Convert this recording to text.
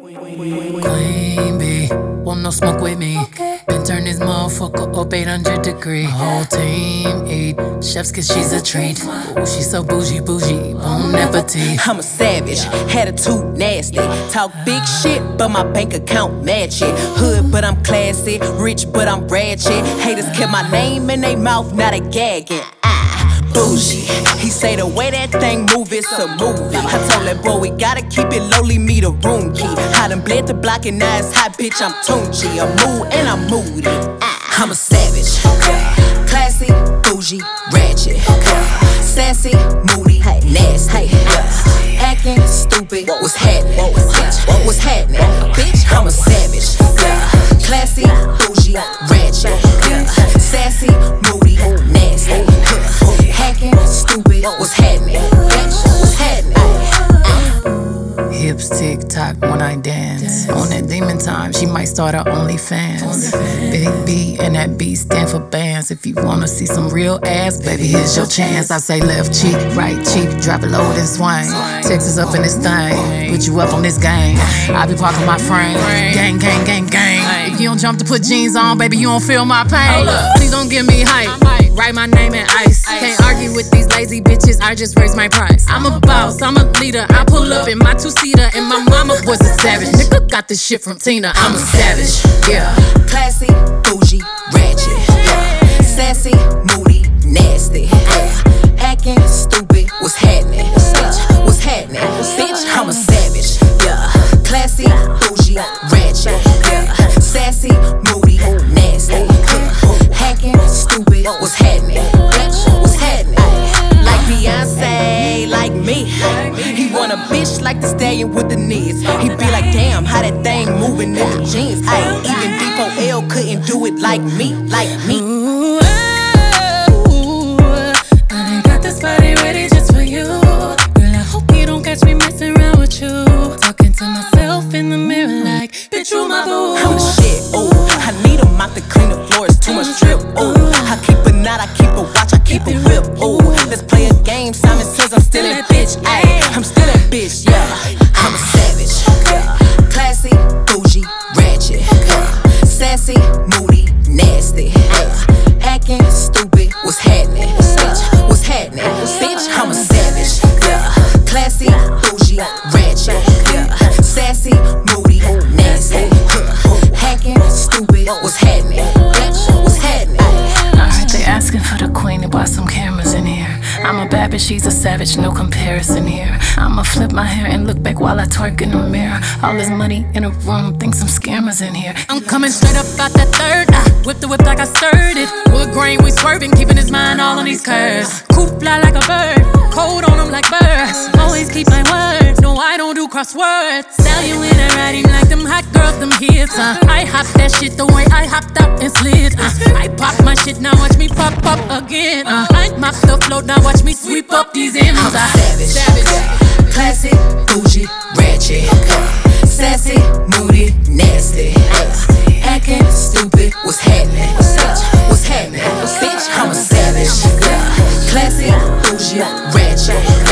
Queen bee, want no smoke with me. Been turn this motherfucker up 800 degree. Whole team eat chefs cause she's a treat. Ooh, she's so bougie, bougie, bon appetit. I'm a savage, had a attitude nasty. Talk big shit, but my bank account match it. Hood, but I'm classy. Rich, but I'm ratchet. Haters kept my name in their mouth, now they gagging. Ah, bougie. He say the way that thing move, it's a movie. I told that boy we gotta keep it lowly, me the room key. Done bled the block and now it's hot, bitch. I'm Tunechi. I'm mood and I'm moody. Ah, I'm a savage. Classy, bougie, ratchet. Sassy, moody, nasty. Acting stupid, what's happening? Bitch, what's happening? Bitch, I'm a savage. Classy, bougie, ratchet. Sassy, moody, nasty. Hacking, stupid, what's happening? Bitch, what's happening? Hips tick tock when I dance. On that demon time, she might start her OnlyFans. Big B and that B stand for bands. If you wanna see some real ass, baby, here's your chance. I say left cheek, right cheek, drop it low and swing. Texas up in this thing, put you up on this game. I be parking my frame, gang, gang, gang, gang. If you don't jump to put jeans on, baby, you don't feel my pain. Please don't give me hype. Write my name in ice. Can't argue with these lazy bitches. I just raise my price. I'm a boss, I'm a leader. I pull up in my two seater, and my mama was a savage. Nigga got this shit from Tina. I'm a savage. Yeah. Classy, bougie, ratchet. Yeah. Sassy, moody, nasty. Yeah. Acting stupid, what's happening? Bitch, what's happening? Bitch, I'm a savage. Yeah. Classy, bougie, ratchet. Yeah. Sassy, moody, nasty. Yeah. Hacking, stupid, what's happening? Bitch, what's happening? Like Beyonce, like me. He want a bitch like the stallion with the knees. He be in the jeans. Ay, even D4L couldn't do it like me, like me. Ooh, ooh, I got this body ready just for you. Girl, I hope you don't catch me messing around with you. Talking to myself in the mirror like, bitch, you my boo. I'm the shit, ooh. I need a mop to clean the floors, too much drip, ooh. I keep I'm a bad bitch, she's a savage, no comparison here. I'ma flip my hair and look back while I twerk in the mirror. All this money in a room, think some scammers in here. I'm coming straight up out that third. Ah, whip the whip like I stirred it. Wood grain, we swerving, keeping his mind all on these curves. Coop fly like a bird, cold on him like birds. Always keep my word, crosswords. Tell you in a writing like them hot girls, them hits. Uh. I hop that shit the way I hopped up and slid. Uh. I pop my shit, now watch me pop up again. Uh. I mop the float, now watch me sweep up these ends. I'm Savage, savage, classic, bougie, ratchet. Uh. Sassy, moody, nasty. nasty. Acting stupid, what's happening? What's happening? Bitch, I'm a savage. Classic, bougie, ratchet.